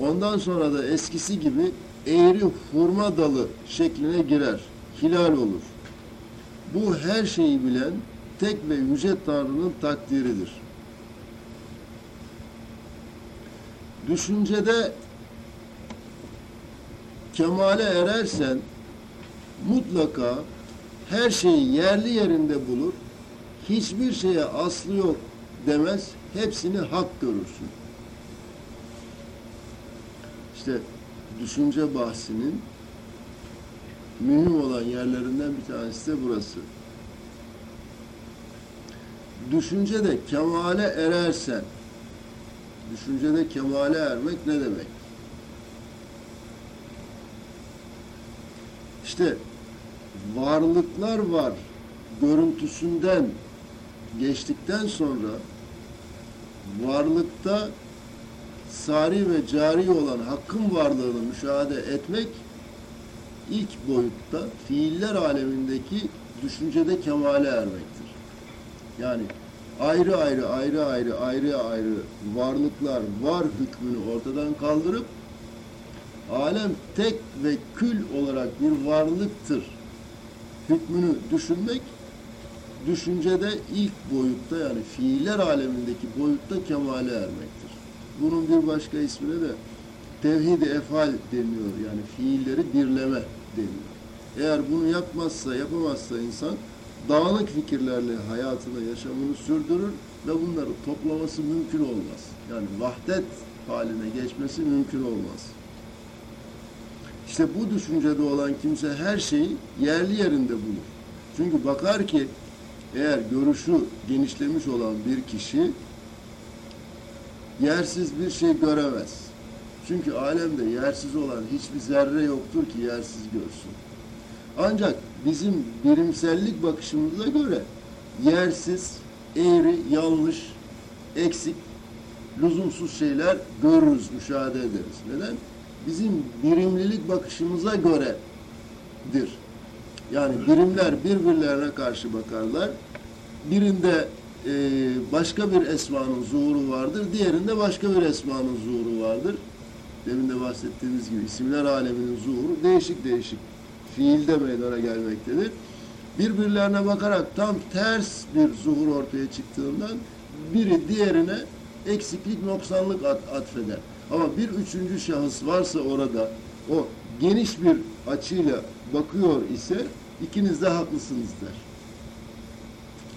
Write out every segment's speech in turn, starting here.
Ondan sonra da eskisi gibi eğri hurma dalı şekline girer. Hilal olur. Bu her şeyi bilen tek ve yüce Tanrı'nın takdiridir. Düşüncede kemale erersen mutlaka her şeyi yerli yerinde bulur, hiçbir şeye aslı yok demez, hepsini hak görürsün. İşte düşünce bahsinin mühim olan yerlerinden bir tanesi de burası. Düşüncede kemale erersen, düşüncede kemale ermek ne demek? İşte varlıklar var görüntüsünden geçtikten sonra varlıkta sari ve cari olan hakkın varlığını müşahede etmek ilk boyutta fiiller alemindeki düşüncede kemale ermektir. Yani ayrı ayrı ayrı ayrı ayrı ayrı varlıklar var hükmünü ortadan kaldırıp alem tek ve kül olarak bir varlıktır hükmünü düşünmek düşüncede ilk boyutta yani fiiller alemindeki boyutta kemale ermektir. Bunun bir başka ismine de tevhid-i efal deniyor. Yani fiilleri birleme deniyor. Eğer bunu yapmazsa, yapamazsa insan dağınık fikirlerle hayatını, yaşamını sürdürür ve bunları toplaması mümkün olmaz. Yani vahdet haline geçmesi mümkün olmaz. İşte bu düşüncede olan kimse her şeyi yerli yerinde bulur. Çünkü bakar ki eğer görüşü genişlemiş olan bir kişi yersiz bir şey göremez. Çünkü alemde yersiz olan hiçbir zerre yoktur ki yersiz görsün. Ancak bizim birimsellik bakışımıza göre yersiz, eğri, yanlış, eksik, lüzumsuz şeyler görürüz, müşahede ederiz. Neden? Bizim birimlilik bakışımıza göredir. Yani birimler birbirlerine karşı bakarlar. Birinde e, başka bir esmanın zuhuru vardır, diğerinde başka bir esmanın zuhuru vardır. Demin de bahsettiğimiz gibi isimler aleminin zuhuru değişik değişik fiilde meydana gelmektedir. Birbirlerine bakarak tam ters bir zuhur ortaya çıktığından biri diğerine eksiklik, noksanlık at, atfeder. Ama bir üçüncü şahıs varsa orada o geniş bir açıyla bakıyor ise ikiniz de haklısınız der.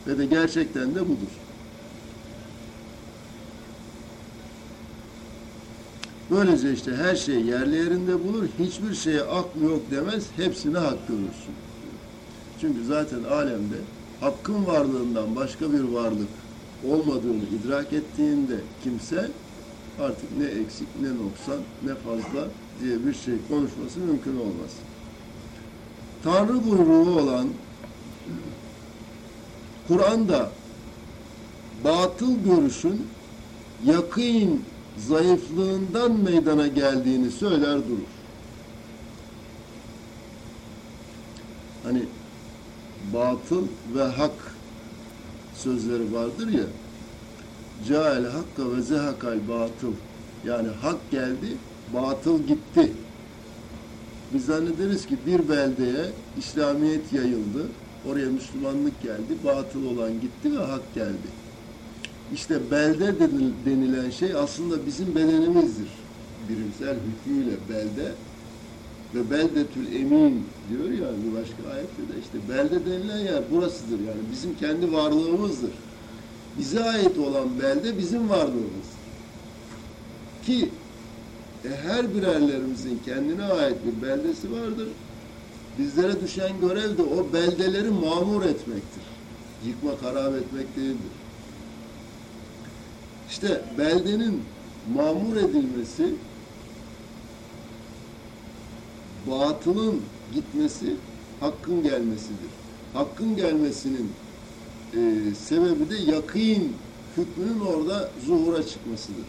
Ve de gerçekten de budur. Böylece işte her şey yerli yerinde bulur, hiçbir şeye aklı yok demez, hepsine hak görürsün. Çünkü zaten alemde hakkın varlığından başka bir varlık olmadığını idrak ettiğinde kimse artık ne eksik, ne noksan, ne fazla diye bir şey konuşması mümkün olmaz. Tanrı buyruğu olan Kur'an'da batıl görüşün yakın zayıflığından meydana geldiğini söyler durur. Hani batıl ve hak sözleri vardır ya Cael hakka ve zehakal batıl yani hak geldi, batıl gitti. Biz zannederiz ki bir beldeye İslamiyet yayıldı, oraya Müslümanlık geldi, batıl olan gitti ve hak geldi. İşte belde denilen şey aslında bizim bedenimizdir. Birimsel hükmüyle belde ve beldetül emin diyor ya bir başka ayette de işte belde denilen yer burasıdır yani bizim kendi varlığımızdır. Bize ait olan belde bizim varlığımız. Ki e, her birerlerimizin kendine ait bir beldesi vardır. Bizlere düşen görev de o beldeleri mamur etmektir. Yıkma, harap etmek değildir. İşte beldenin mamur edilmesi batılın gitmesi hakkın gelmesidir. Hakkın gelmesinin e, sebebi de yakîn hükmünün orada zuhura çıkmasıdır.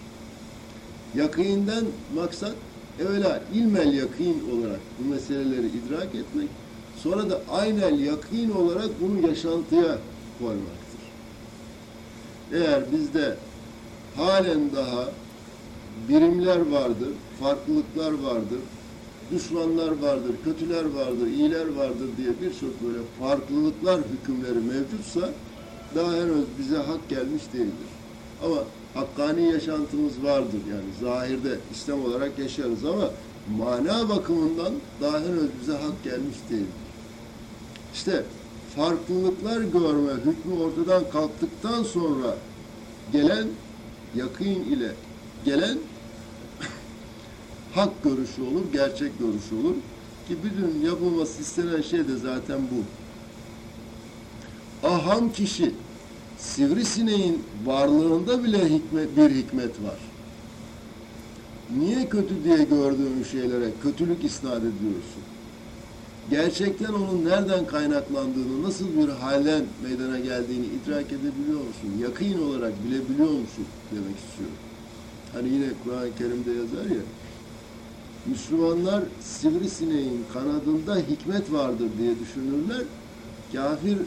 Yakînden maksat evvela ilmel yakîn olarak bu meseleleri idrak etmek, sonra da aynel yakîn olarak bunu yaşantıya koymaktır. Eğer bizde halen daha birimler vardır, farklılıklar vardır, düşmanlar vardır, kötüler vardır, iyiler vardır diye birçok böyle farklılıklar hükümleri mevcutsa daha henüz bize hak gelmiş değildir. Ama hakkani yaşantımız vardır yani zahirde İslam olarak yaşarız ama mana bakımından daha henüz bize hak gelmiş değildir. İşte farklılıklar görme hükmü ortadan kalktıktan sonra gelen yakın ile gelen hak görüşü olur, gerçek görüşü olur. Ki bütün yapılması istenen şey de zaten bu. Aham kişi sivrisineğin varlığında bile hikmet, bir hikmet var. Niye kötü diye gördüğün şeylere kötülük isnat ediyorsun? Gerçekten onun nereden kaynaklandığını, nasıl bir halden meydana geldiğini idrak edebiliyor musun? Yakın olarak bilebiliyor musun demek istiyorum. Hani yine Kur'an-ı Kerim'de yazar ya, Müslümanlar sivrisineğin kanadında hikmet vardır diye düşünürler. Kafir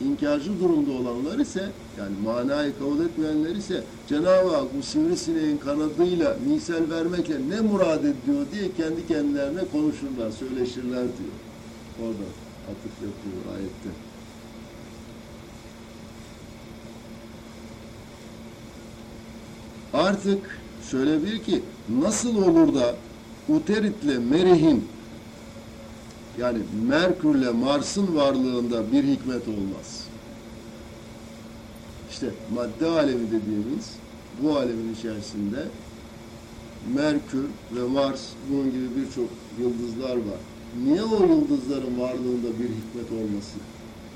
inkarcı durumda olanlar ise yani manayı kabul etmeyenler ise Cenab-ı Hak bu sivrisineğin kanadıyla misal vermekle ne murad ediyor diye kendi kendilerine konuşurlar, söyleşirler diyor. Orada atıf yapıyor ayette. Artık şöyle bir ki nasıl olur da Uterit'le Merih'in yani Merkür'le Mars'ın varlığında bir hikmet olmaz. İşte madde alemi dediğimiz bu alemin içerisinde Merkür ve Mars bunun gibi birçok yıldızlar var. Niye o yıldızların varlığında bir hikmet olması?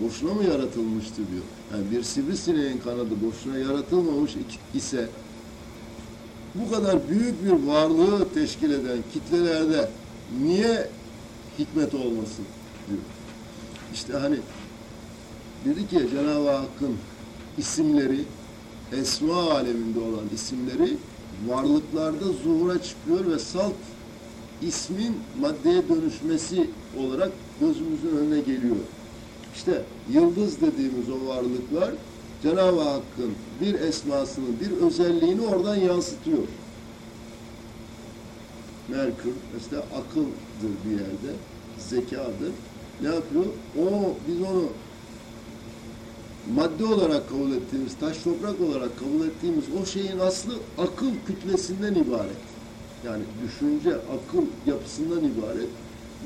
Boşuna mı yaratılmıştı diyor. Yani bir sivrisineğin kanadı boşuna yaratılmamış ise bu kadar büyük bir varlığı teşkil eden kitlelerde niye hikmet olmasın diyor. İşte hani dedi ki Cenab-ı Hakk'ın isimleri esma aleminde olan isimleri varlıklarda zuhura çıkıyor ve salt ismin maddeye dönüşmesi olarak gözümüzün önüne geliyor. İşte yıldız dediğimiz o varlıklar Cenab-ı Hakk'ın bir esmasının, bir özelliğini oradan yansıtıyor. Merkür mesela akıldır bir yerde, zekadır. Ne yapıyor? O biz onu madde olarak kabul ettiğimiz, taş toprak olarak kabul ettiğimiz o şeyin aslı akıl kütlesinden ibaret. Yani düşünce, akıl yapısından ibaret.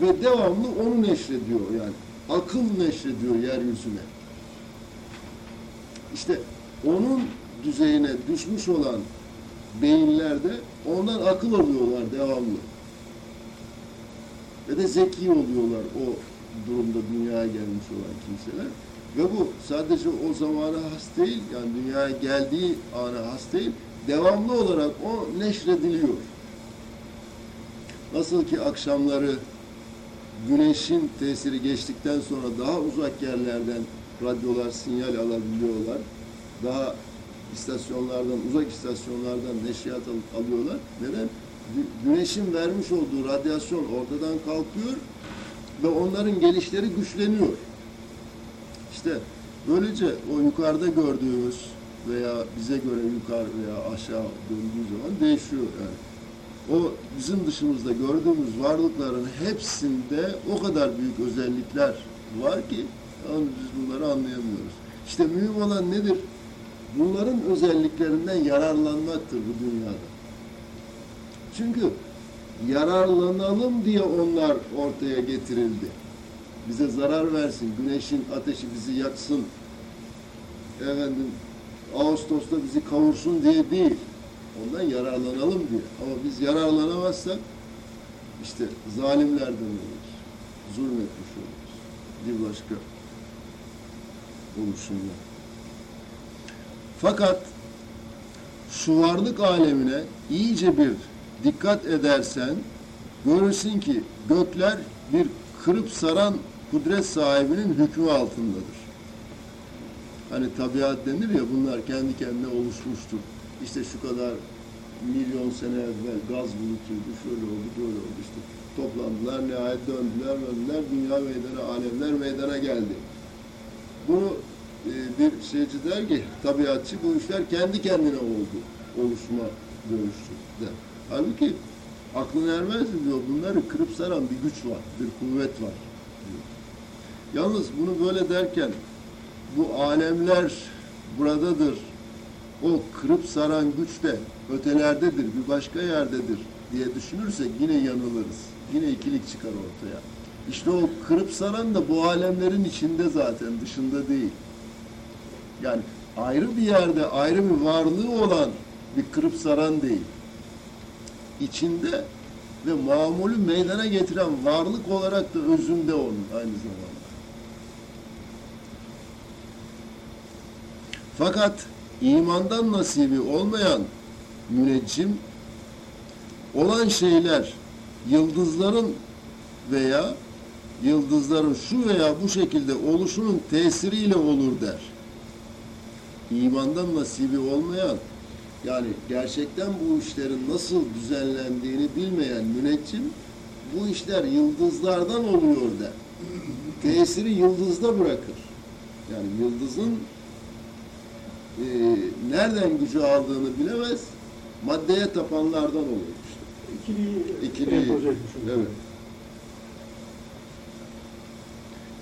Ve devamlı onu neşrediyor yani. Akıl neşrediyor yeryüzüne. İşte onun düzeyine düşmüş olan beyinlerde ondan akıl alıyorlar devamlı. Ve de zeki oluyorlar o durumda dünyaya gelmiş olan kimseler. Ve bu sadece o zamana has değil, yani dünyaya geldiği ana has değil, devamlı olarak o neşrediliyor. Nasıl ki akşamları güneşin tesiri geçtikten sonra daha uzak yerlerden radyolar sinyal alabiliyorlar. Daha istasyonlardan, uzak istasyonlardan neşriyat al alıyorlar. Neden? Güneşin vermiş olduğu radyasyon ortadan kalkıyor ve onların gelişleri güçleniyor. İşte böylece o yukarıda gördüğümüz veya bize göre yukarı veya aşağı döndüğü zaman değişiyor yani. O bizim dışımızda gördüğümüz varlıkların hepsinde o kadar büyük özellikler var ki yani biz bunları anlayamıyoruz. İşte mühim olan nedir? Bunların özelliklerinden yararlanmaktır bu dünyada. Çünkü yararlanalım diye onlar ortaya getirildi. Bize zarar versin, güneşin ateşi bizi yaksın, efendim Ağustos'ta bizi kavursun diye değil. Ondan yararlanalım diye. Ama biz yararlanamazsak işte zalimlerden oluruz. Zulmetmiş oluruz. Bir başka oluşumla. Fakat şu varlık alemine iyice bir dikkat edersen görürsün ki gökler bir kırıp saran kudret sahibinin hükmü altındadır. Hani tabiat denir ya bunlar kendi kendine oluşmuştur. İşte şu kadar milyon sene evvel gaz bulutuydu, şöyle oldu, böyle oldu işte. Toplandılar, nihayet döndüler, döndüler, dünya meydana, alemler meydana geldi. Bunu e, bir şeyci der ki, tabiatçı bu işler kendi kendine oldu, oluşma dönüştü. Halbuki aklın ermez diyor. Bunları kırıp saran bir güç var, bir kuvvet var. Diyor. Yalnız bunu böyle derken bu alemler buradadır. O kırıp saran güç de ötelerdedir, bir başka yerdedir diye düşünürsek yine yanılırız. Yine ikilik çıkar ortaya. İşte o kırıp saran da bu alemlerin içinde zaten, dışında değil. Yani ayrı bir yerde, ayrı bir varlığı olan bir kırıp saran değil. İçinde ve mamulü meydana getiren varlık olarak da özünde onun aynı zamanda. Fakat imandan nasibi olmayan müneccim olan şeyler yıldızların veya yıldızların şu veya bu şekilde oluşunun tesiriyle olur der. İmandan nasibi olmayan yani gerçekten bu işlerin nasıl düzenlendiğini bilmeyen müneccim bu işler yıldızlardan oluyor der. Tesiri yıldızda bırakır. Yani yıldızın e, nereden gücü aldığını bilemez, maddeye tapanlardan olur işte. İkili, oluyor. evet.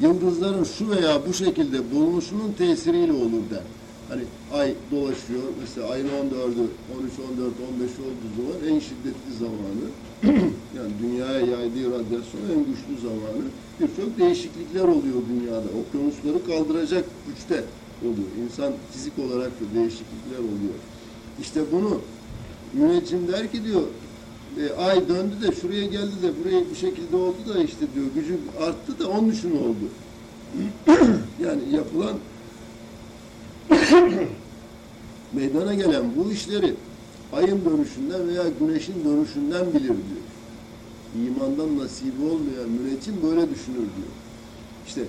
Yıldızların şu veya bu şekilde bulunuşunun tesiriyle olur der. Hani ay dolaşıyor, mesela ayın 14'ü, 13, 14, 15 olduğu zaman en şiddetli zamanı, yani dünyaya yaydığı radyasyon en güçlü zamanı. Birçok değişiklikler oluyor dünyada. Okyanusları kaldıracak güçte oluyor. İnsan fizik olarak da değişiklikler oluyor. İşte bunu müneccim der ki diyor, e, ay döndü de şuraya geldi de buraya bir şekilde oldu da işte diyor gücü arttı da onun için oldu. yani yapılan meydana gelen bu işleri ayın dönüşünden veya güneşin dönüşünden bilir diyor. İmandan nasibi olmayan müneccim böyle düşünür diyor. İşte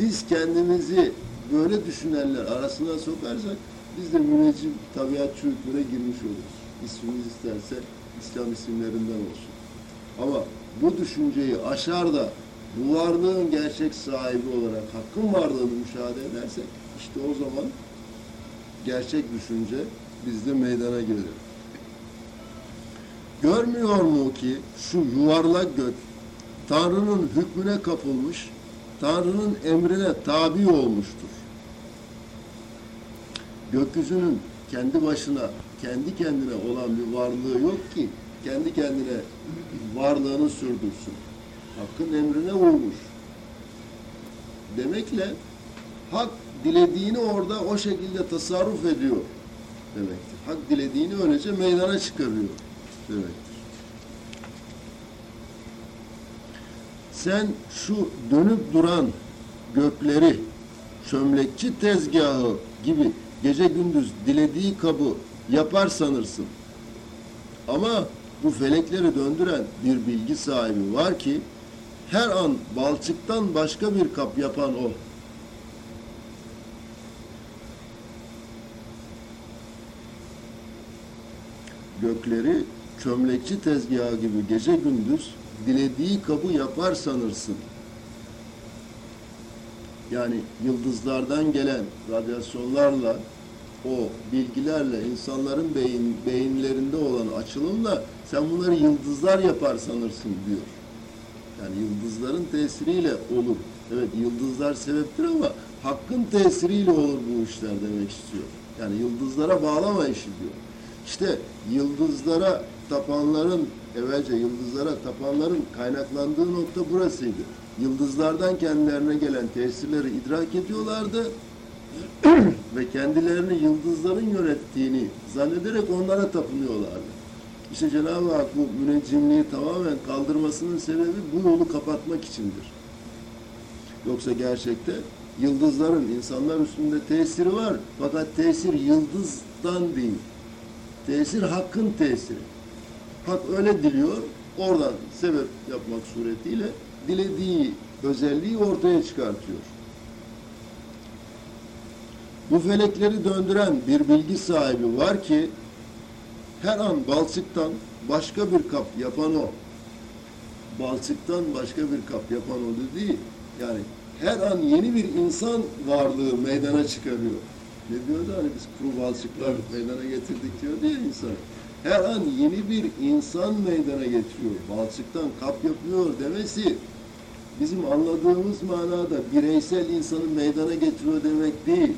biz kendimizi böyle düşünenler arasına sokarsak biz de müneccim tabiatçı hükmüne girmiş oluruz. İsmimiz isterse İslam isimlerinden olsun. Ama bu düşünceyi aşar da bu varlığın gerçek sahibi olarak hakkın varlığını müşahede edersek işte o zaman gerçek düşünce bizde meydana gelir. Görmüyor mu ki şu yuvarlak gök Tanrı'nın hükmüne kapılmış, Tanrı'nın emrine tabi olmuştur. Gökyüzünün kendi başına, kendi kendine olan bir varlığı yok ki kendi kendine varlığını sürdürsün. Hakkın emrine uymuş. Demekle hak dilediğini orada o şekilde tasarruf ediyor demektir. Hak dilediğini öylece meydana çıkarıyor demektir. Sen şu dönüp duran gökleri çömlekçi tezgahı gibi gece gündüz dilediği kabı yapar sanırsın. Ama bu felekleri döndüren bir bilgi sahibi var ki her an balçıktan başka bir kap yapan o. Gökleri çömlekçi tezgahı gibi gece gündüz dilediği kabı yapar sanırsın. Yani yıldızlardan gelen radyasyonlarla o bilgilerle insanların beyin, beyinlerinde olan açılımla sen bunları yıldızlar yapar sanırsın diyor. Yani yıldızların tesiriyle olur. Evet yıldızlar sebeptir ama hakkın tesiriyle olur bu işler demek istiyor. Yani yıldızlara bağlama işi diyor. İşte yıldızlara tapanların, evvelce yıldızlara tapanların kaynaklandığı nokta burasıydı. Yıldızlardan kendilerine gelen tesirleri idrak ediyorlardı ve kendilerini yıldızların yönettiğini zannederek onlara tapınıyorlardı. İşte Cenab-ı Hak bu müneccimliği tamamen kaldırmasının sebebi bu yolu kapatmak içindir. Yoksa gerçekte yıldızların insanlar üstünde tesiri var fakat tesir yıldızdan değil. Tesir hakkın tesiri. Hak öyle diliyor, oradan sebep yapmak suretiyle dilediği özelliği ortaya çıkartıyor. Bu felekleri döndüren bir bilgi sahibi var ki her an balçıktan başka bir kap yapan o. Balçıktan başka bir kap yapan o dediği yani her an yeni bir insan varlığı meydana çıkarıyor. Ne diyordu hani biz kuru balçıklar meydana getirdik diyor diye insan. her an yeni bir insan meydana getiriyor. Balçıktan kap yapıyor demesi bizim anladığımız manada bireysel insanı meydana getiriyor demek değil.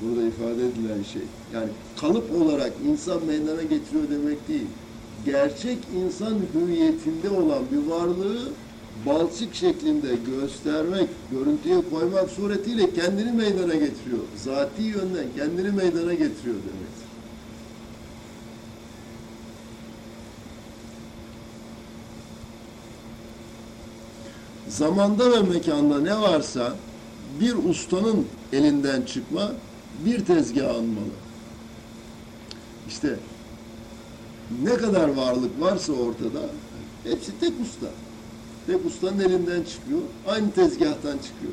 Burada ifade edilen şey. Yani kalıp olarak insan meydana getiriyor demek değil. Gerçek insan hüviyetinde olan bir varlığı balçık şeklinde göstermek, görüntüye koymak suretiyle kendini meydana getiriyor. Zati yönden kendini meydana getiriyor demektir. Zamanda ve mekanda ne varsa bir ustanın elinden çıkma bir tezgah anmalı. İşte ne kadar varlık varsa ortada hepsi tek usta. Tek ustanın elinden çıkıyor. Aynı tezgahtan çıkıyor.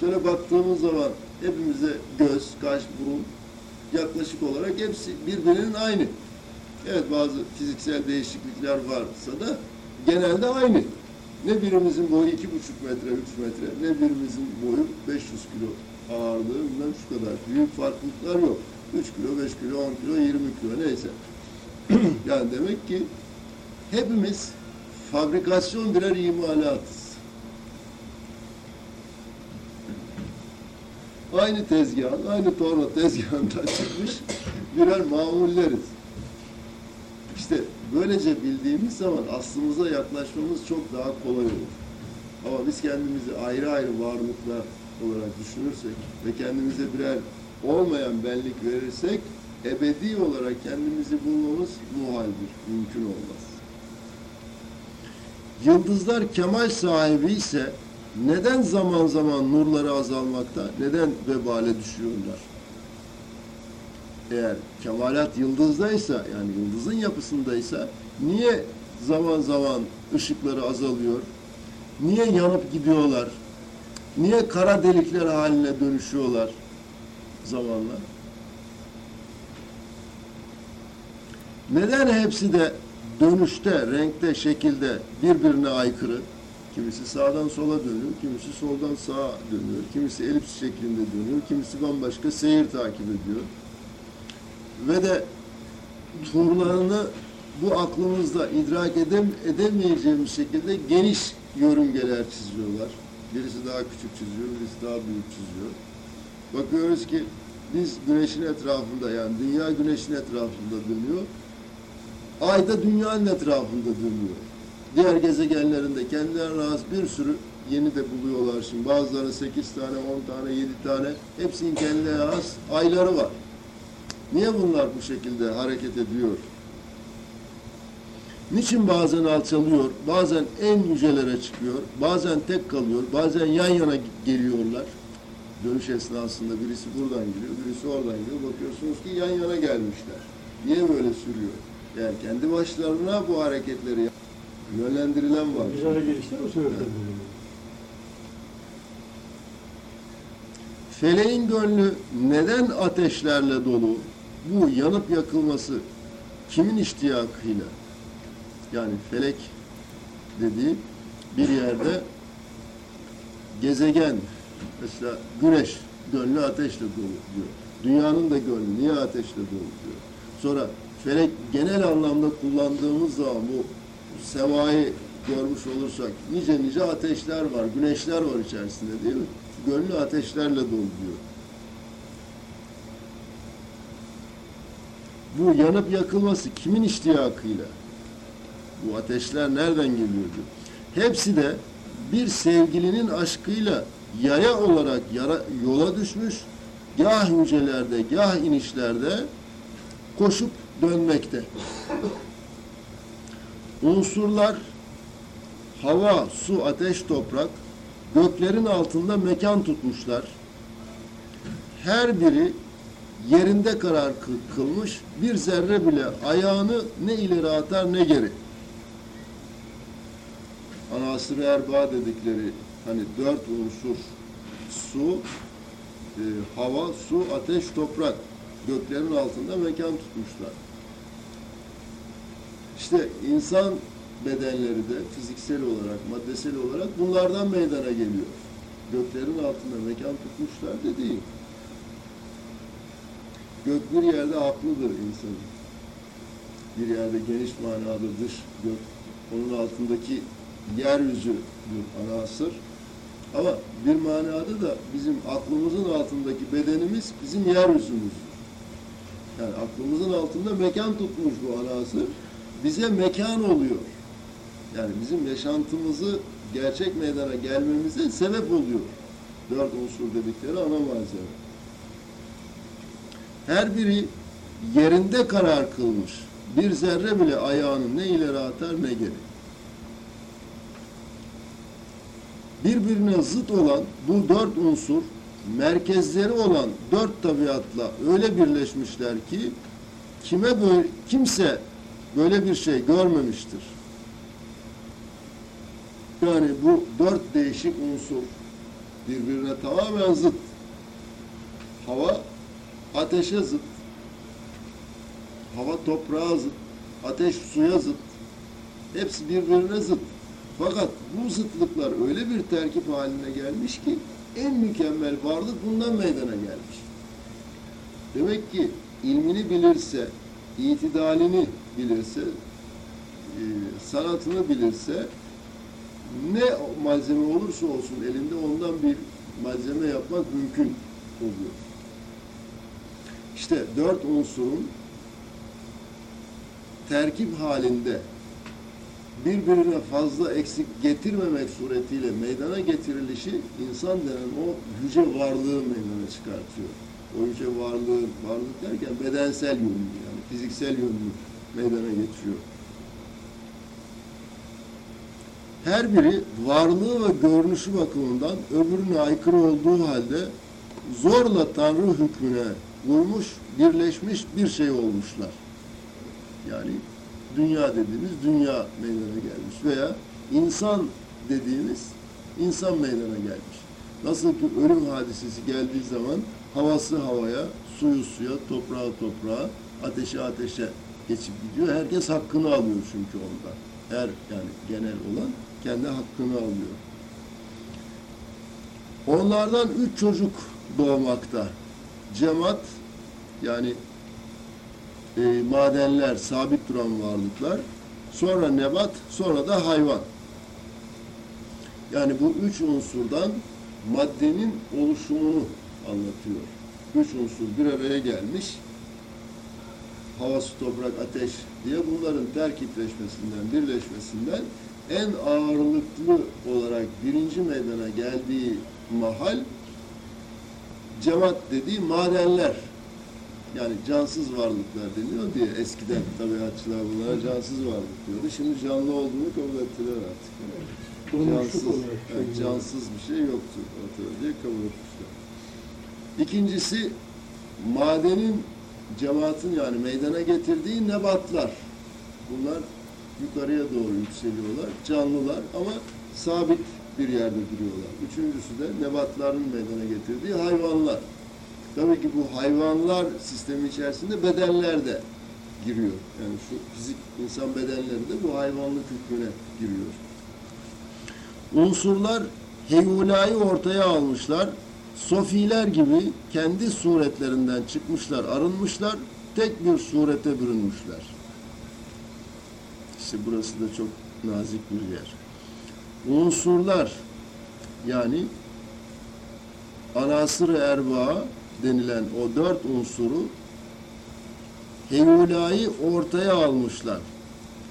Şöyle baktığımız zaman hepimize göz, kaş, burun yaklaşık olarak hepsi birbirinin aynı. Evet bazı fiziksel değişiklikler varsa da genelde aynı. Ne birimizin boyu iki buçuk metre, üç metre, ne birimizin boyu 500 kilo ağırlığı, bilmem şu kadar. Büyük farklılıklar yok. 3 kilo, 5 kilo, 10 kilo, 20 kilo neyse. yani demek ki hepimiz fabrikasyon birer imalatız. Aynı tezgahın, aynı torna tezgahından çıkmış birer mamulleriz. İşte böylece bildiğimiz zaman aslımıza yaklaşmamız çok daha kolay olur. Ama biz kendimizi ayrı ayrı varlıklar olarak düşünürsek ve kendimize birer olmayan benlik verirsek ebedi olarak kendimizi bulmamız muhaldir, mümkün olmaz. Yıldızlar kemal sahibi ise neden zaman zaman nurları azalmakta, neden vebale düşüyorlar? Eğer kemalat yıldızdaysa, yani yıldızın yapısındaysa, niye zaman zaman ışıkları azalıyor? Niye yanıp gidiyorlar? Niye kara delikler haline dönüşüyorlar zamanla? Neden hepsi de dönüşte, renkte, şekilde birbirine aykırı? Kimisi sağdan sola dönüyor, kimisi soldan sağa dönüyor, kimisi elips şeklinde dönüyor, kimisi bambaşka seyir takip ediyor. Ve de turlarını bu aklımızda idrak edem edemeyeceğimiz şekilde geniş yörüngeler çiziyorlar. Birisi daha küçük çiziyor, birisi daha büyük çiziyor. Bakıyoruz ki biz güneşin etrafında yani dünya güneşin etrafında dönüyor. Ay da dünyanın etrafında dönüyor. Diğer gezegenlerinde kendilerine has bir sürü yeni de buluyorlar şimdi. Bazıları 8 tane, 10 tane, 7 tane. Hepsinin kendine has ayları var. Niye bunlar bu şekilde hareket ediyor? Niçin bazen alçalıyor, bazen en yücelere çıkıyor, bazen tek kalıyor, bazen yan yana geliyorlar. Dönüş esnasında birisi buradan geliyor, birisi oradan geliyor. Bakıyorsunuz ki yan yana gelmişler. Niye böyle sürüyor? Yani kendi başlarına bu hareketleri yönlendirilen var. Güzel gelişler o sebepten dolayı. Feleğin gönlü neden ateşlerle dolu? Bu yanıp yakılması kimin iştiyakıyla? Yani felek dediği bir yerde gezegen, mesela güneş gönlü ateşle dolu diyor. Dünyanın da gönlü niye ateşle dolu diyor. Sonra felek genel anlamda kullandığımız zaman bu semayı görmüş olursak nice nice ateşler var, güneşler var içerisinde değil mi? Gönlü ateşlerle dolu diyor. Bu yanıp yakılması kimin iştiyakıyla? Bu ateşler nereden geliyor diyor. Hepsi de bir sevgilinin aşkıyla yaya olarak yara, yola düşmüş, gah yücelerde, gah inişlerde koşup dönmekte. Unsurlar hava, su, ateş, toprak göklerin altında mekan tutmuşlar. Her biri yerinde karar kı- kılmış, bir zerre bile ayağını ne ileri atar ne geri. Anasır erba dedikleri hani dört unsur su, e, hava, su, ateş, toprak göklerin altında mekan tutmuşlar. İşte insan bedenleri de fiziksel olarak, maddesel olarak bunlardan meydana geliyor. Göklerin altında mekan tutmuşlar dediğim. Gök bir yerde haklıdır insanın. bir yerde geniş manada dış gök, onun altındaki yeryüzü bir anasır. Ama bir manada da bizim aklımızın altındaki bedenimiz bizim yeryüzümüzdür. Yani aklımızın altında mekan tutmuş bu anasır. Bize mekan oluyor. Yani bizim yaşantımızı gerçek meydana gelmemize sebep oluyor. Dört unsur dedikleri ana malzeme. Her biri yerinde karar kılmış. Bir zerre bile ayağını ne ileri atar ne geri. Birbirine zıt olan bu dört unsur merkezleri olan dört tabiatla öyle birleşmişler ki kime böyle kimse böyle bir şey görmemiştir. Yani bu dört değişik unsur birbirine tamamen zıt. Hava ateşe zıt. Hava toprağa zıt. Ateş suya zıt. Hepsi birbirine zıt. Fakat bu zıtlıklar öyle bir terkip haline gelmiş ki en mükemmel varlık bundan meydana gelmiş. Demek ki ilmini bilirse, itidalini bilirse, e, sanatını bilirse ne malzeme olursa olsun elinde ondan bir malzeme yapmak mümkün oluyor. İşte dört unsurun terkip halinde birbirine fazla eksik getirmemek suretiyle meydana getirilişi insan denen o yüce varlığı meydana çıkartıyor. O yüce varlığı, varlık derken bedensel yönünü yani fiziksel yönünü meydana getiriyor. Her biri varlığı ve görünüşü bakımından öbürüne aykırı olduğu halde zorla Tanrı hükmüne uymuş, birleşmiş bir şey olmuşlar. Yani dünya dediğimiz dünya meydana gelmiş veya insan dediğimiz insan meydana gelmiş. Nasıl ki ölüm hadisesi geldiği zaman havası havaya, suyu suya, toprağı toprağa, ateşe ateşe geçip gidiyor. Herkes hakkını alıyor çünkü onda. Her yani genel olan kendi hakkını alıyor. Onlardan üç çocuk doğmakta. Cemat yani e, madenler, sabit duran varlıklar, sonra nebat, sonra da hayvan. Yani bu üç unsurdan maddenin oluşumunu anlatıyor. Üç unsur bir araya gelmiş, hava, su, toprak, ateş diye bunların terkipleşmesinden, birleşmesinden en ağırlıklı olarak birinci meydana geldiği mahal cemat dediği madenler yani cansız varlıklar deniyor diye eskiden tabiatçılar bunlara cansız varlık diyordu. Şimdi canlı olduğunu kabul ettiler artık. Cansız, yani cansız bir şey ortada diye kabul etmişler. İkincisi madenin cemaatin yani meydana getirdiği nebatlar. Bunlar yukarıya doğru yükseliyorlar. Canlılar ama sabit bir yerde duruyorlar. Üçüncüsü de nebatların meydana getirdiği hayvanlar. Tabii ki bu hayvanlar sistemi içerisinde bedenler de giriyor. Yani şu fizik insan bedenleri de bu hayvanlık hükmüne giriyor. Unsurlar heyulayı ortaya almışlar. Sofiler gibi kendi suretlerinden çıkmışlar, arınmışlar, tek bir surete bürünmüşler. İşte burası da çok nazik bir yer. Unsurlar yani anasır-ı erbaa denilen o dört unsuru heyulayı ortaya almışlar.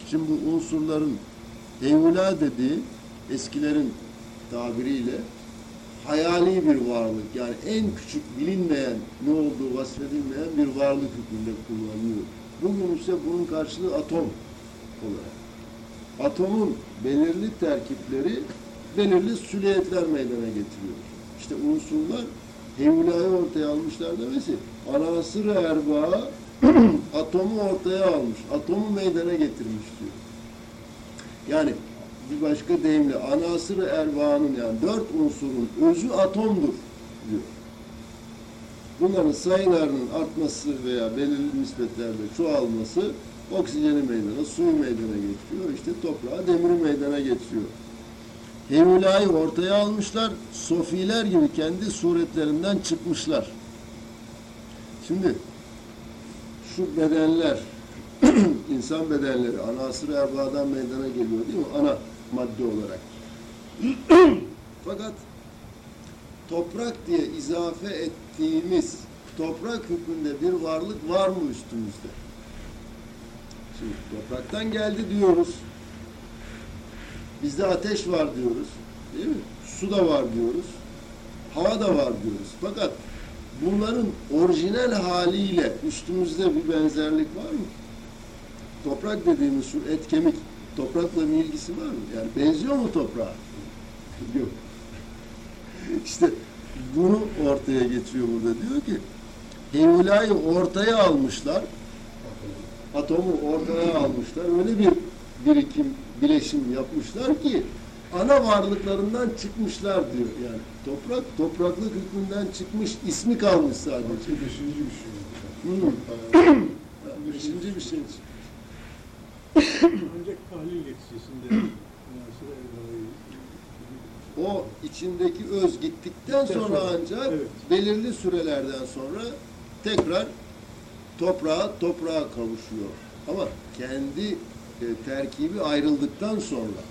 Şimdi bu unsurların heyula dediği eskilerin tabiriyle hayali bir varlık. Yani en küçük bilinmeyen, ne olduğu vasfedilmeyen bir varlık hükmünde kullanılıyor. Bugün ise bunun karşılığı atom olarak. Atomun belirli terkipleri belirli süliyetler meydana getiriyor. İşte unsurlar hevlayı ortaya almışlar demesi anasır erbaa atomu ortaya almış. Atomu meydana getirmiş diyor. Yani bir başka deyimle anasır erbaanın yani dört unsurun özü atomdur diyor. Bunların sayılarının artması veya belirli nispetlerde çoğalması oksijeni meydana, suyu meydana getiriyor. İşte toprağı, demiri meydana getiriyor. Heyulayı ortaya almışlar, sofiler gibi kendi suretlerinden çıkmışlar. Şimdi şu bedenler insan bedenleri anasır erbadan meydana geliyor değil mi? Ana madde olarak. Fakat toprak diye izafe ettiğimiz toprak hükmünde bir varlık var mı üstümüzde? Şimdi topraktan geldi diyoruz. Bizde ateş var diyoruz. Değil mi? Su da var diyoruz. Hava da var diyoruz. Fakat bunların orijinal haliyle üstümüzde bir benzerlik var mı? Toprak dediğimiz şu et kemik toprakla bir ilgisi var mı? Yani benziyor mu toprağa? Yok. İşte bunu ortaya getiriyor burada. Diyor ki Heyulayı ortaya almışlar. Atomu ortaya almışlar. Öyle bir birikim, bileşim yapmışlar ki ana varlıklarından çıkmışlar diyor. Yani toprak, topraklık hükmünden çıkmış, ismi kalmış sadece. Beşinci bir şey. Ee, Beşinci bir şey. Ancak tahlil neticesinde O içindeki öz gittikten sonra ancak evet. belirli sürelerden sonra tekrar toprağa toprağa kavuşuyor. Ama kendi e, terkibi ayrıldıktan sonra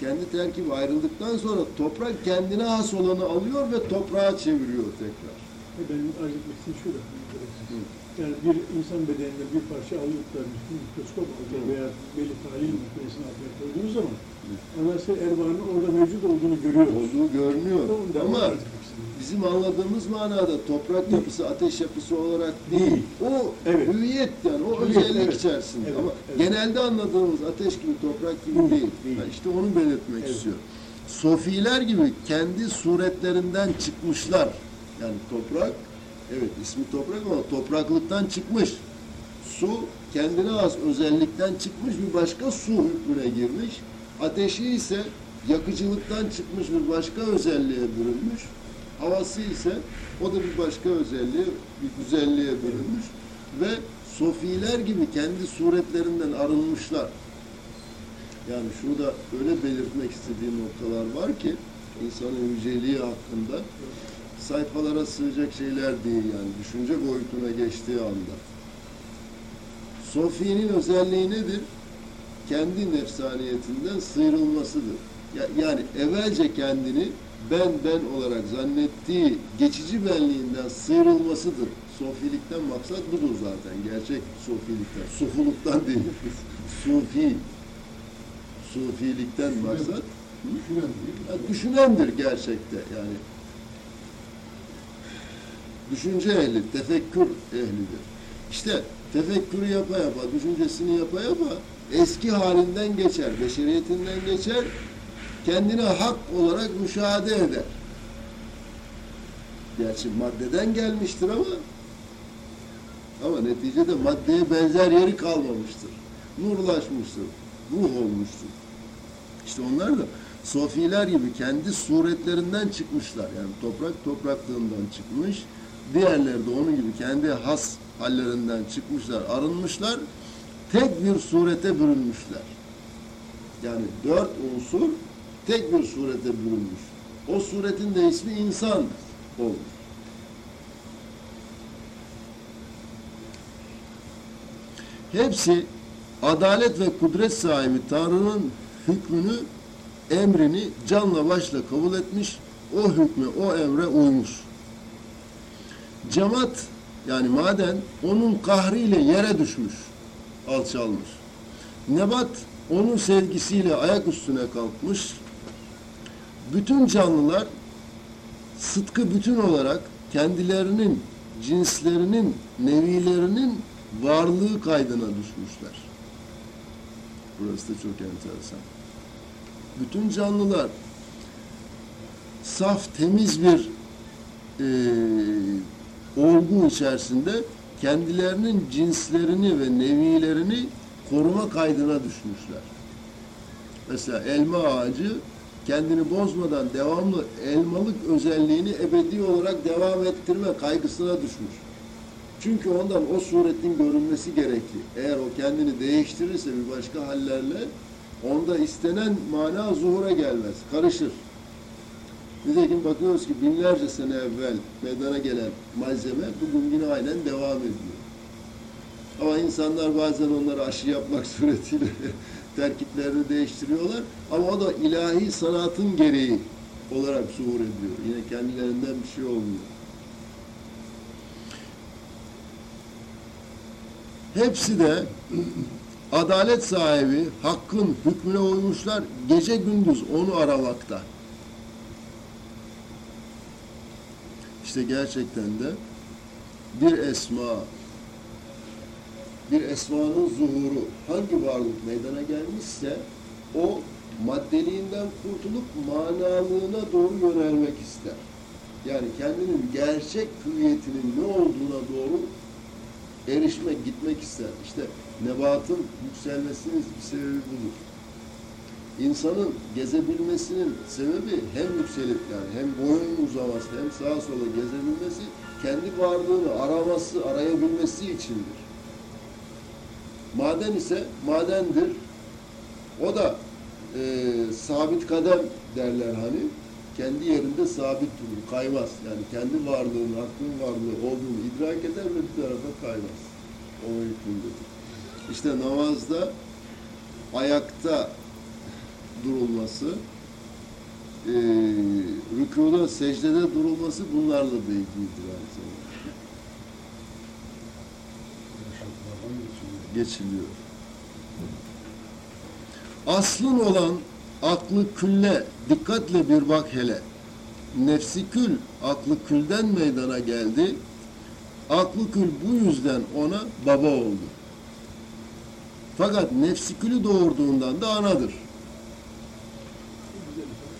kendi terkibi ayrıldıktan sonra toprak kendine has olanı alıyor ve toprağa çeviriyor tekrar. Benim arz etmek istediğim şu da. Yani bir insan bedeninden bir parça alıp da bir mikroskop altına veya belli tahlil makinesinin altına koyduğunuz zaman anasır Erdoğan'ın orada mevcut olduğunu görüyoruz. Olduğu görünüyor. Ondan Ama bizim anladığımız manada toprak yapısı, ateş yapısı olarak değil. O Evet. hüviyet yani o Hüviyet, özellik evet. içerisinde. Evet, Ama evet. genelde anladığımız ateş gibi, toprak gibi Değil, değil. Ha, İşte onu belirtmek Evet. istiyor. Sofiler gibi kendi suretlerinden çıkmışlar. Yani toprak, evet ismi toprak ama topraklıktan çıkmış. Su kendine az özellikten çıkmış bir başka su hükmüne girmiş. Ateşi ise yakıcılıktan çıkmış bir başka özelliğe bürünmüş. Havası ise o da bir başka özelliğe, bir güzelliğe bürünmüş. Ve sofiler gibi kendi suretlerinden arınmışlar. Yani şunu da öyle belirtmek istediğim noktalar var ki insanın yüceliği hakkında sayfalara sığacak şeyler değil yani düşünce boyutuna geçtiği anda. Sofi'nin özelliği nedir? Kendi nefsaniyetinden sıyrılmasıdır. Ya- Yani evvelce kendini ben ben olarak zannettiği geçici benliğinden sıyrılmasıdır. Sofilikten maksat budur zaten. Gerçek sofilikten. Sufuluktan değil. Sufi. Sufilikten maksat Düşünen düşünendir gerçekte yani. Düşünce ehli, tefekkür ehlidir. İşte tefekkürü yapa yapa, düşüncesini yapa yapa eski halinden geçer, beşeriyetinden geçer, kendine hak olarak müşahede eder. Gerçi maddeden gelmiştir ama ama neticede maddeye benzer yeri kalmamıştır. Nurlaşmıştır, ruh olmuştur. İşte onlar da sofiler gibi kendi suretlerinden çıkmışlar. Yani toprak topraklığından çıkmış. Diğerleri de onun gibi kendi has hallerinden çıkmışlar, arınmışlar. Tek bir surete bürünmüşler. Yani dört unsur tek bir surete bürünmüş. O suretin de ismi insan olmuş. Hepsi adalet ve kudret sahibi Tanrı'nın hükmünü, emrini canla başla kabul etmiş, o hükme, o emre uymuş. Cemaat yani maden onun kahriyle yere düşmüş, alçalmış. Nebat onun sevgisiyle ayak üstüne kalkmış. Bütün canlılar sıtkı bütün olarak kendilerinin, cinslerinin, nevilerinin varlığı kaydına düşmüşler. Burası da çok enteresan. Bütün canlılar saf, temiz bir e, olgu içerisinde kendilerinin cinslerini ve nevilerini koruma kaydına düşmüşler. Mesela elma ağacı kendini bozmadan devamlı elmalık özelliğini ebedi olarak devam ettirme kaygısına düşmüş. Çünkü ondan o suretin görünmesi gerekli. Eğer o kendini değiştirirse bir başka hallerle onda istenen mana zuhura gelmez, karışır. Nitekim bakıyoruz ki binlerce sene evvel meydana gelen malzeme bugün yine aynen devam ediyor. Ama insanlar bazen onları aşı yapmak suretiyle terkiplerini değiştiriyorlar. Ama o da ilahi sanatın gereği olarak zuhur ediyor. Yine kendilerinden bir şey olmuyor. Hepsi de adalet sahibi hakkın hükmüne uymuşlar. Gece gündüz onu aramakta. İşte gerçekten de bir esma, bir esmanın zuhuru hangi varlık meydana gelmişse o maddeliğinden kurtulup manalığına doğru yönelmek ister. Yani kendinin gerçek hüviyetinin ne olduğuna doğru erişmek, gitmek ister. İşte nebatın yükselmesinin bir sebebi budur. İnsanın gezebilmesinin sebebi hem yükselip yani hem boyun uzaması hem sağa sola gezebilmesi kendi varlığını araması, arayabilmesi içindir. Maden ise madendir. O da e, sabit kadem derler hani. Kendi yerinde sabit durur, kaymaz. Yani kendi varlığını, hakkın varlığı olduğunu idrak eder ve bir tarafa kaymaz. O hükmündedir. İşte namazda ayakta durulması, e, rükuda, secdede durulması bunlarla ilgilidir aynı zamanda. Geçiliyor. Aslın olan aklı külle dikkatle bir bak hele. Nefsi kül aklı külden meydana geldi. Aklı kül bu yüzden ona baba oldu. Fakat nefsi külü doğurduğundan da anadır. Güzel ifade.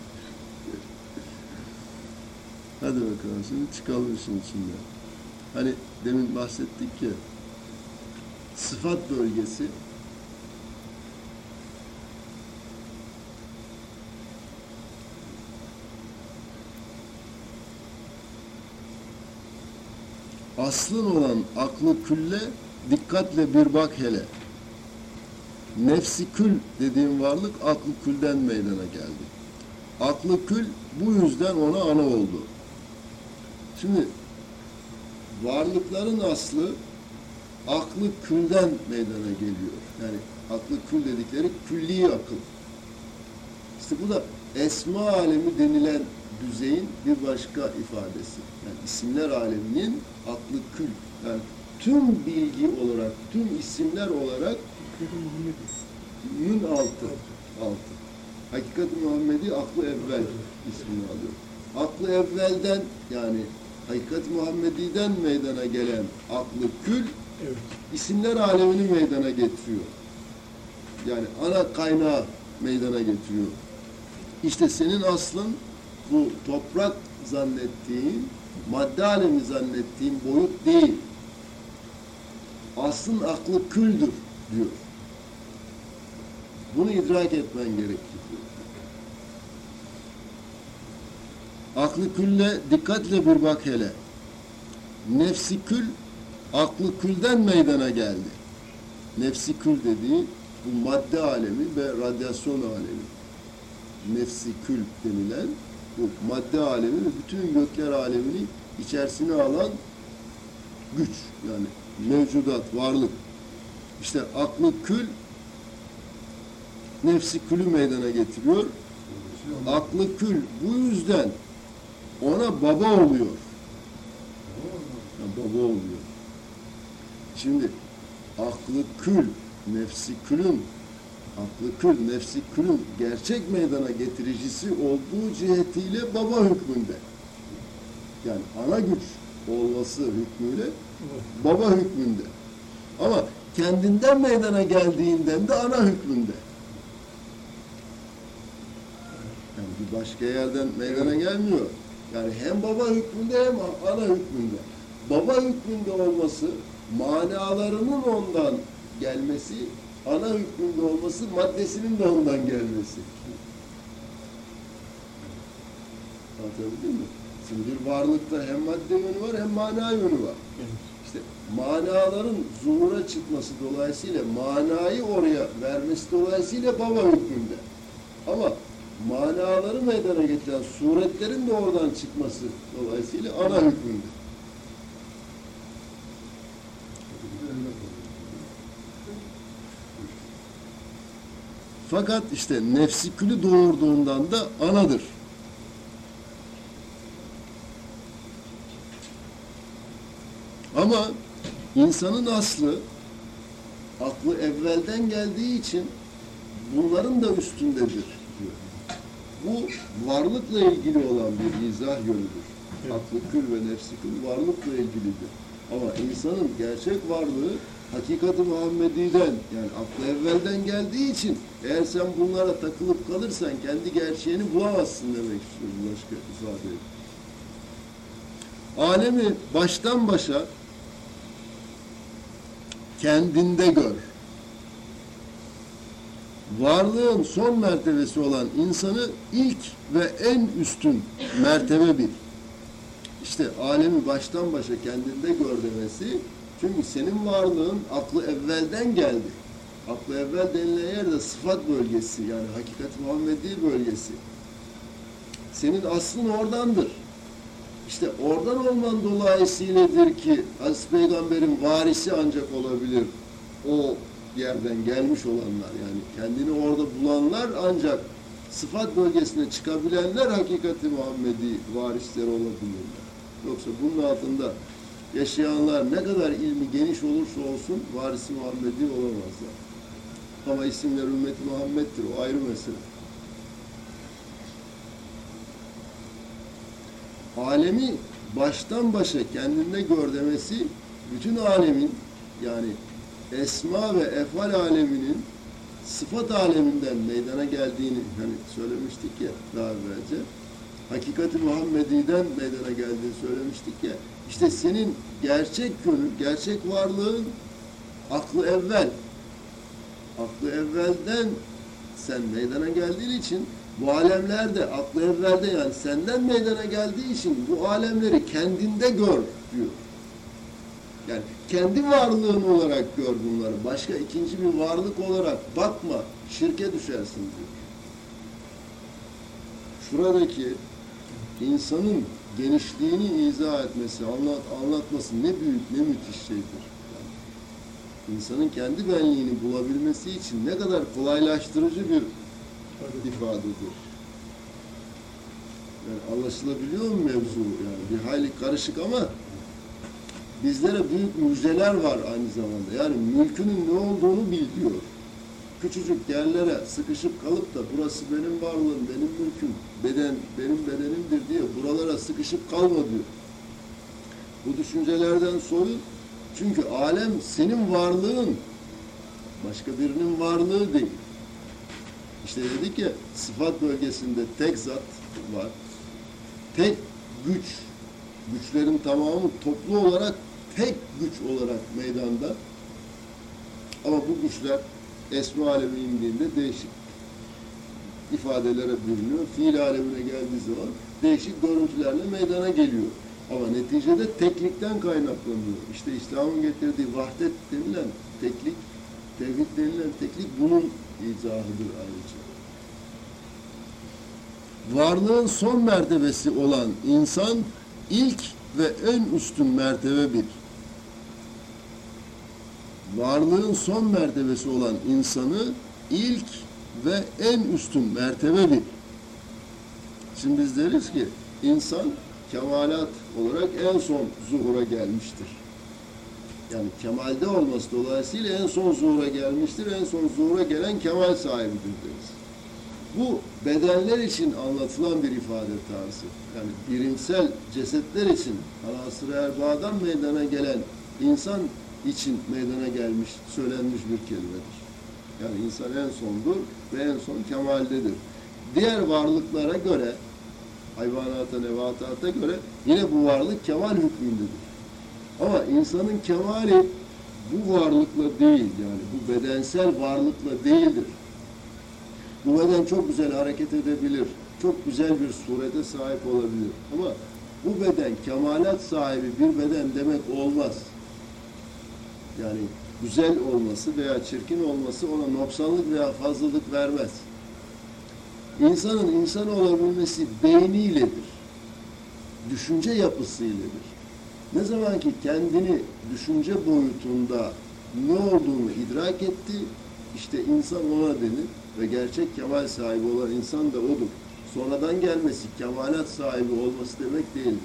Hadi bakalım şimdi çıkalım işin içinden. Hani demin bahsettik ki sıfat bölgesi aslın olan aklı külle dikkatle bir bak hele. Nefsi kül dediğim varlık aklı külden meydana geldi. Aklı kül bu yüzden ona ana oldu. Şimdi varlıkların aslı aklı külden meydana geliyor. Yani aklı kül dedikleri külli akıl. İşte bu da esma alemi denilen düzeyin bir başka ifadesi. Yani isimler aleminin aklı kül. Yani tüm bilgi olarak, tüm isimler olarak yün altı. altı. Hakikat-ı Muhammedi aklı evvel ismini alıyor. Aklı evvelden yani Hakikat-ı Muhammedi'den meydana gelen aklı kül Evet. isimler alemini meydana getiriyor. Yani ana kaynağı meydana getiriyor. İşte senin aslın bu toprak zannettiğin, madde alemi zannettiğin boyut değil. Aslın aklı küldür diyor. Bunu idrak etmen gerekir. Aklı külle dikkatle bir bak hele. Nefsi kül aklı külden meydana geldi. Nefsi kül dediği bu madde alemi ve radyasyon alemi. Nefsi kül denilen bu madde alemi ve bütün gökler alemini içerisine alan güç yani mevcudat, varlık. İşte aklı kül nefsi külü meydana getiriyor. Aklı kül bu yüzden ona baba oluyor. Yani baba oluyor. Şimdi aklı kül, nefsi külün, aklı kül, nefsi külün gerçek meydana getiricisi olduğu cihetiyle baba hükmünde. Yani ana güç olması hükmüyle baba hükmünde. Ama kendinden meydana geldiğinden de ana hükmünde. Yani bir başka yerden meydana gelmiyor. Yani hem baba hükmünde hem ana hükmünde. Baba hükmünde olması, manalarının ondan gelmesi, ana hükmünde olması, maddesinin de ondan gelmesi. Anlatabildim mi? Şimdi bir varlıkta hem madde yönü var hem mana yönü var. Evet. İşte manaların zuhura çıkması dolayısıyla manayı oraya vermesi dolayısıyla baba hükmünde. Ama manaları meydana getiren suretlerin de oradan çıkması dolayısıyla ana hükmünde. Fakat işte nefsi külü doğurduğundan da anadır. Ama insanın aslı, aklı evvelden geldiği için bunların da üstündedir. Bu varlıkla ilgili olan bir izah yönüdür. Evet. Aklı kül ve nefsi kül varlıkla ilgilidir. Ama insanın gerçek varlığı hakikati Muhammedi'den yani aklı evvelden geldiği için eğer sen bunlara takılıp kalırsan kendi gerçeğini bulamazsın demek istiyorum başka ifadeyle. Alemi baştan başa kendinde gör. Varlığın son mertebesi olan insanı ilk ve en üstün mertebe bil. İşte alemi baştan başa kendinde gör demesi çünkü senin varlığın aklı evvelden geldi. Aklı evvel denilen yer de sıfat bölgesi yani hakikat Muhammedi bölgesi. Senin aslın oradandır. İşte oradan olman dolayısıyladır ki Hazreti Peygamber'in varisi ancak olabilir. O yerden gelmiş olanlar yani kendini orada bulanlar ancak sıfat bölgesine çıkabilenler hakikati Muhammedi varisleri olabilirler. Yoksa bunun altında yaşayanlar ne kadar ilmi geniş olursa olsun varisi Muhammedi olamazlar. Ama isimler ümmeti Muhammed'dir. O ayrı mesele. alemi baştan başa kendinde gör demesi bütün alemin yani esma ve efal aleminin sıfat aleminden meydana geldiğini hani söylemiştik ya daha evvelce. Hakikati Muhammedi'den meydana geldiğini söylemiştik ya. İşte senin gerçek gönül, gerçek varlığın aklı evvel. Aklı evvelden sen meydana geldiğin için bu alemler de aklı evvelde yani senden meydana geldiği için bu alemleri kendinde gör diyor. Yani kendi varlığın olarak gör bunları. Başka ikinci bir varlık olarak bakma. Şirke düşersin diyor. Şuradaki insanın genişliğini izah etmesi, anlat, anlatması ne büyük, ne müthiş şeydir. Yani insanın kendi benliğini bulabilmesi için ne kadar kolaylaştırıcı bir ifadedir. Yani anlaşılabiliyor mu mevzu? Yani bir hayli karışık ama bizlere büyük müjdeler var aynı zamanda. Yani mülkünün ne olduğunu bil diyor. Küçücük yerlere sıkışıp kalıp da burası benim varlığım, benim mülküm, beden benim bedenimdir diye buralara sıkışıp kalma diyor. Bu düşüncelerden soyun. Çünkü alem senin varlığın, başka birinin varlığı değil. İşte dedik ya sıfat bölgesinde tek zat var. Tek güç, güçlerin tamamı toplu olarak tek güç olarak meydanda. Ama bu güçler esma alemine indiğinde değişik ifadelere bürünüyor. Fiil alemine geldiği zaman değişik görüntülerle meydana geliyor. Ama neticede teklikten kaynaklanıyor. İşte İslam'ın getirdiği vahdet denilen teklik, tevhid denilen teklik bunun izahıdır ayrıca. Varlığın son mertebesi olan insan ilk ve en üstün mertebe bir. Varlığın son mertebesi olan insanı ilk ve en üstün mertebe bir. Şimdi biz deriz ki insan kemalat olarak en son zuhura gelmiştir. Yani kemalde olması dolayısıyla en son zuhura gelmiştir. En son zuhura gelen kemal sahibidir deriz. Bu bedenler için anlatılan bir ifade tarzı. Yani birimsel cesetler için anasır erbağdan meydana gelen insan için meydana gelmiş, söylenmiş bir kelimedir. Yani insan en sondur ve en son kemaldedir. Diğer varlıklara göre, hayvanata, nebatata göre yine bu varlık kemal hükmündedir. Ama insanın kemali bu varlıkla değil yani bu bedensel varlıkla değildir. Bu beden çok güzel hareket edebilir, çok güzel bir surete sahip olabilir. Ama bu beden kemalat sahibi bir beden demek olmaz. Yani güzel olması veya çirkin olması ona noksanlık veya fazlalık vermez. İnsanın insan olabilmesi beyniyledir. Düşünce yapısıyledir. Ne zaman ki kendini düşünce boyutunda ne olduğunu idrak etti, işte insan ona denir ve gerçek kemal sahibi olan insan da odur. Sonradan gelmesi kemalat sahibi olması demek değildir.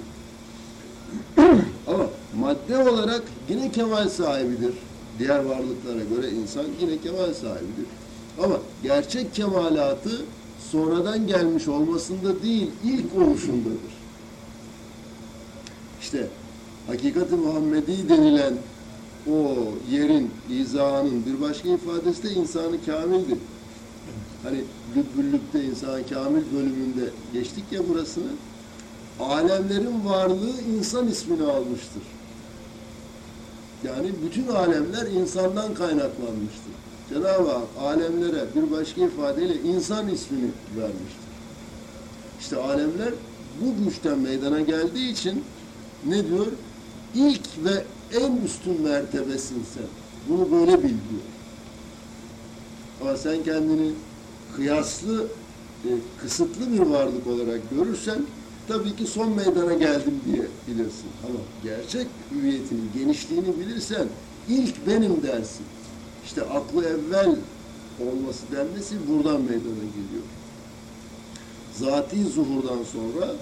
Ama madde olarak yine kemal sahibidir. Diğer varlıklara göre insan yine kemal sahibidir. Ama gerçek kemalatı sonradan gelmiş olmasında değil, ilk oluşundadır. İşte hakikati Muhammedi denilen o yerin, izahının bir başka ifadesi de insanı kamildir. Hani Lübbüllük'te insan kamil bölümünde geçtik ya burasını. Alemlerin varlığı insan ismini almıştır. Yani bütün alemler insandan kaynaklanmıştır. Cenab-ı Hak alemlere bir başka ifadeyle insan ismini vermiştir. İşte alemler bu güçten meydana geldiği için ne diyor? İlk ve en üstün mertebesin sen. Bunu böyle bil diyor. Ama sen kendini kıyaslı, e, kısıtlı bir varlık olarak görürsen tabii ki son meydana geldim diye bilirsin. Ama gerçek hüviyetini, genişliğini bilirsen ilk benim dersin. İşte aklı evvel olması denmesi buradan meydana geliyor. Zati zuhurdan sonra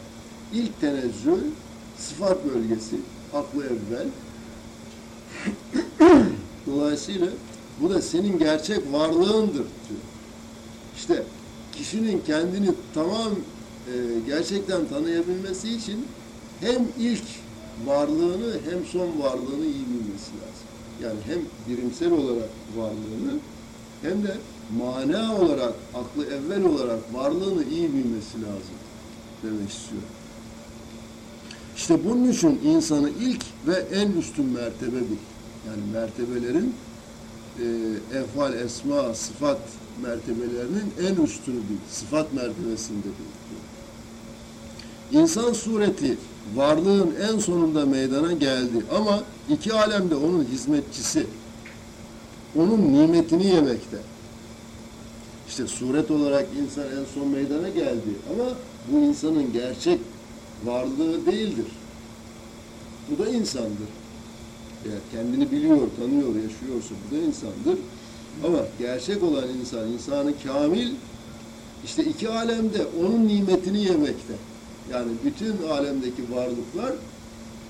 ilk tenezzül sıfat bölgesi, aklı evvel. Dolayısıyla bu da senin gerçek varlığındır diyor. İşte kişinin kendini tamam gerçekten tanıyabilmesi için hem ilk varlığını hem son varlığını iyi bilmesi lazım. Yani hem birimsel olarak varlığını hem de mana olarak, aklı evvel olarak varlığını iyi bilmesi lazım demek istiyor. İşte bunun için insanı ilk ve en üstün mertebe bil. Yani mertebelerin e, efal, esma, sıfat mertebelerinin en üstünü bil. Sıfat mertebesinde bil. İnsan sureti varlığın en sonunda meydana geldi ama iki alemde onun hizmetçisi. Onun nimetini yemekte. İşte suret olarak insan en son meydana geldi ama bu insanın gerçek varlığı değildir. Bu da insandır. Eğer kendini biliyor, tanıyor, yaşıyorsa bu da insandır. Ama gerçek olan insan, insanı kamil, işte iki alemde onun nimetini yemekte. Yani bütün alemdeki varlıklar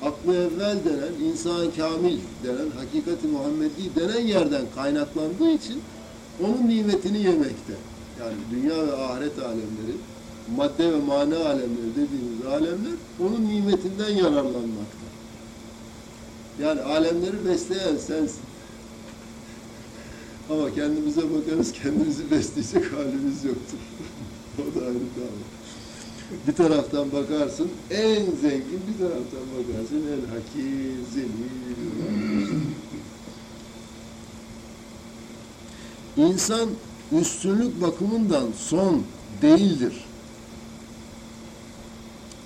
aklı evvel denen, insan kamil denen, hakikati Muhammedi denen yerden kaynaklandığı için onun nimetini yemekte. Yani dünya ve ahiret alemleri, madde ve mana alemleri dediğimiz alemler onun nimetinden yararlanmakta. Yani alemleri besleyen sensin. Ama kendimize bakarız, kendimizi besleyecek halimiz yoktur. o da ayrı dava. Bir taraftan bakarsın en zengin, bir taraftan bakarsın en hakim, zelil. İnsan üstünlük bakımından son değildir.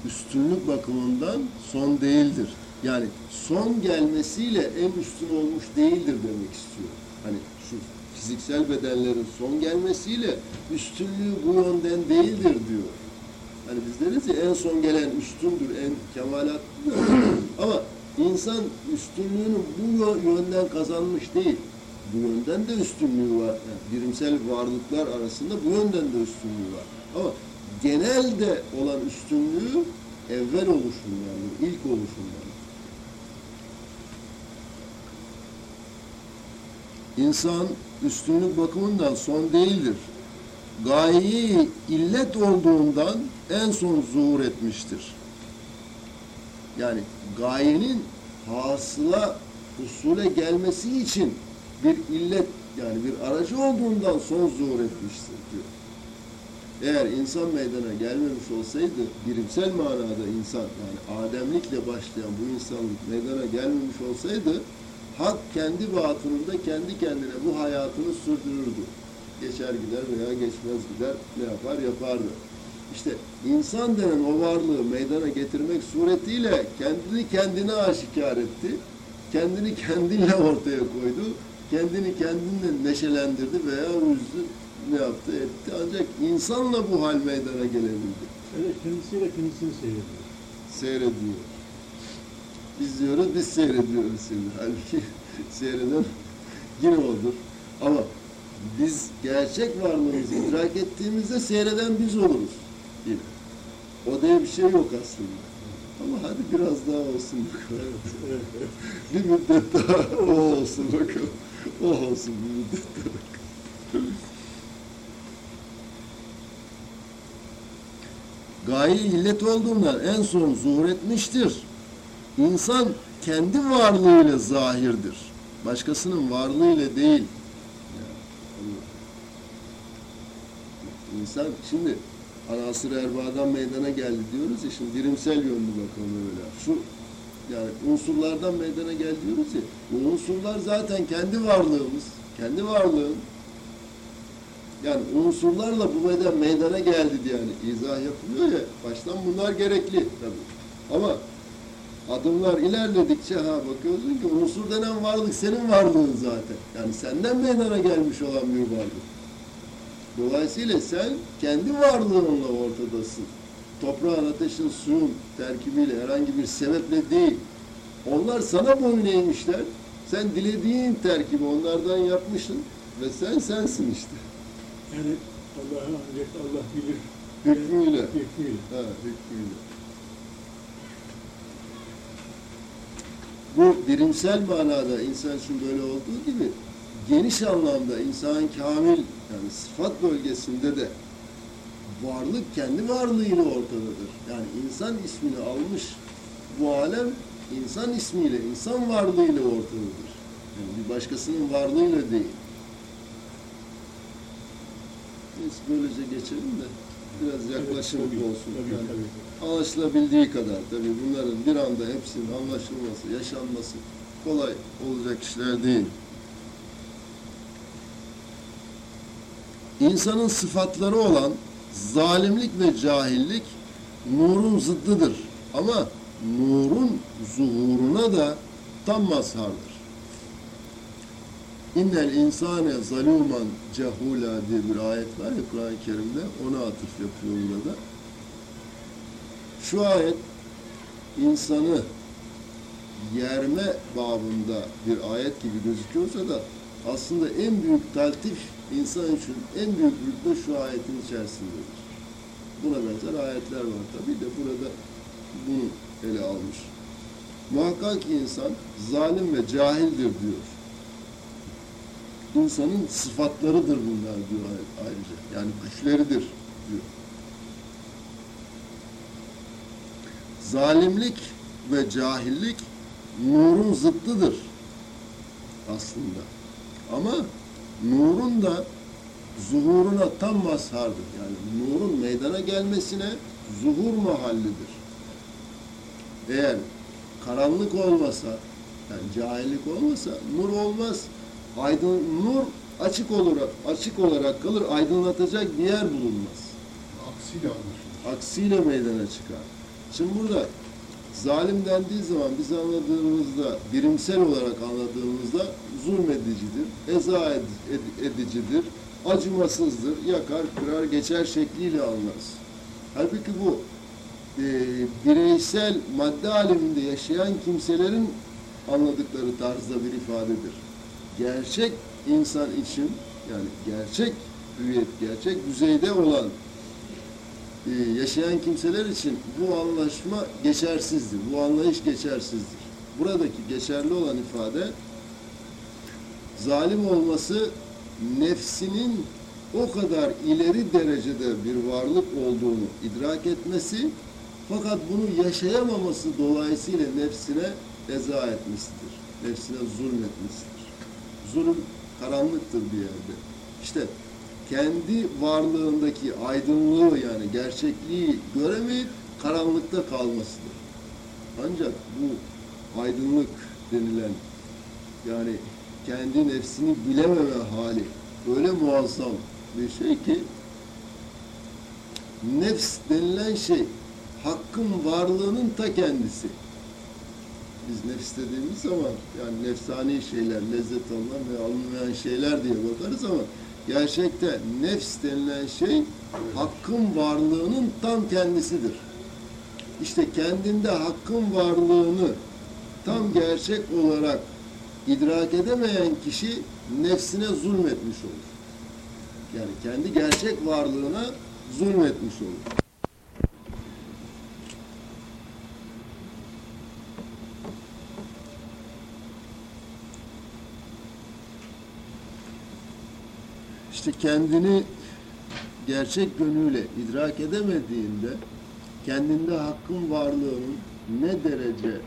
Üstünlük bakımından son değildir. Yani son gelmesiyle en üstün olmuş değildir demek istiyor. Hani şu fiziksel bedenlerin son gelmesiyle üstünlüğü bu yönden değildir diyor. Hani biz deriz ya en son gelen üstündür, en kemalatlıdır. Ama insan üstünlüğünü bu yönden kazanmış değil. Bu yönden de üstünlüğü var. Yani birimsel varlıklar arasında bu yönden de üstünlüğü var. Ama genelde olan üstünlüğü evvel oluşundan, ilk oluşundan. İnsan üstünlük bakımından son değildir. Gayeyi illet olduğundan en son zuhur etmiştir. Yani gayenin hasıla usule gelmesi için bir illet yani bir aracı olduğundan son zuhur etmiştir diyor. Eğer insan meydana gelmemiş olsaydı birimsel manada insan yani ademlikle başlayan bu insanlık meydana gelmemiş olsaydı hak kendi batınında kendi kendine bu hayatını sürdürürdü. Geçer gider veya geçmez gider ne yapar yapardı. İşte insan denen o varlığı meydana getirmek suretiyle kendini kendine aşikar etti. Kendini kendinle ortaya koydu. Kendini kendinle neşelendirdi veya üzdü ne yaptı etti. Ancak insanla bu hal meydana gelebildi. Evet, kendisiyle kendisini seyrediyor. Seyrediyor. Biz diyoruz, biz seyrediyoruz şimdi. Halbuki seyreden yine odur. Ama biz gerçek varlığımızı idrak ettiğimizde seyreden biz oluruz. Yine. O diye bir şey yok aslında. Ama hadi biraz daha olsun bakalım. Bir müddet daha o olsun bakalım. O olsun bir müddet daha. Gaye illet olduğundan en son zuhur etmiştir. İnsan kendi varlığıyla zahirdir. Başkasının varlığıyla değil. İnsan şimdi anasır erbadan meydana geldi diyoruz ya şimdi birimsel yönlü bakalım öyle. Şu yani unsurlardan meydana geldi diyoruz ya. Bu unsurlar zaten kendi varlığımız, kendi varlığın yani unsurlarla bu beden meydana geldi diye yani izah yapılıyor ya. Baştan bunlar gerekli tabii. Ama adımlar ilerledikçe ha bakıyorsun ki unsur denen varlık senin varlığın zaten. Yani senden meydana gelmiş olan bir varlık. Dolayısıyla sen kendi varlığınla ortadasın. Toprağın, ateşin, suyun terkibiyle herhangi bir sebeple değil. Onlar sana boyun eğmişler. Sen dilediğin terkibi onlardan yapmışsın ve sen sensin işte. Yani Allah'ı ancak Allah bilir. Hükmüyle. Hükmüyle. Ha, hükmüyle. Bu birimsel manada insan için böyle olduğu gibi geniş anlamda insanın kamil yani sıfat bölgesinde de varlık kendi varlığıyla ortadadır. Yani insan ismini almış bu alem insan ismiyle, insan varlığıyla ortadadır. Yani bir başkasının varlığıyla değil. Biz böylece geçelim de biraz yaklaşım Evet, tabii, olsun. Tabii, Yani tabii. anlaşılabildiği kadar tabii bunların bir anda hepsinin anlaşılması, yaşanması kolay olacak işler değil. İnsanın sıfatları olan zalimlik ve cahillik nurun zıddıdır. Ama nurun zuhuruna da tam mazhardır. İnnel insane zaluman cehula diye bir ayet var ya Kur'an-ı Kerim'de ona atıf yapıyor burada. Şu ayet insanı yerme babında bir ayet gibi gözüküyorsa da aslında en büyük taltif insan için en büyük rütbe şu ayetin içerisindedir. Buna benzer ayetler var tabii de burada bunu ele almış. Muhakkak ki insan zalim ve cahildir diyor. İnsanın sıfatlarıdır bunlar diyor ayrıca. Yani güçleridir diyor. Zalimlik ve cahillik nurun zıttıdır aslında. Ama nurun da zuhuruna tam mazhardır. Yani nurun meydana gelmesine zuhur mahallidir. Eğer karanlık olmasa, yani cahillik olmasa nur olmaz. Aydın nur açık olarak açık olarak kalır. Aydınlatacak bir yer bulunmaz. Aksiyle anlaşılır. Aksiyle meydana çıkar. Şimdi burada zalim dendiği zaman biz anladığımızda, birimsel olarak anladığımızda zulmedicidir, eza ed- ed- edicidir, acımasızdır, yakar, kırar, geçer şekliyle anlarız. Halbuki bu e, bireysel madde aleminde yaşayan kimselerin anladıkları tarzda bir ifadedir. Gerçek insan için yani gerçek hüviyet, gerçek düzeyde olan e, yaşayan kimseler için bu anlaşma geçersizdir. Bu anlayış geçersizdir. Buradaki geçerli olan ifade zalim olması nefsinin o kadar ileri derecede bir varlık olduğunu idrak etmesi fakat bunu yaşayamaması dolayısıyla nefsine eza etmesidir. Nefsine zulmetmesidir. Zulüm karanlıktır bir yerde. İşte kendi varlığındaki aydınlığı yani gerçekliği göremeyip karanlıkta kalmasıdır. Ancak bu aydınlık denilen yani kendi nefsini bilememe hali öyle muazzam bir şey ki nefs denilen şey hakkın varlığının ta kendisi. Biz nefs dediğimiz zaman yani nefsani şeyler, lezzet alınan ve alınmayan şeyler diye bakarız ama gerçekte nefs denilen şey hakkın varlığının tam kendisidir. İşte kendinde hakkın varlığını tam gerçek olarak idrak edemeyen kişi nefsine zulmetmiş olur. Yani kendi gerçek varlığına zulmetmiş olur. İşte kendini gerçek gönüyle idrak edemediğinde kendinde hakkın varlığının ne derece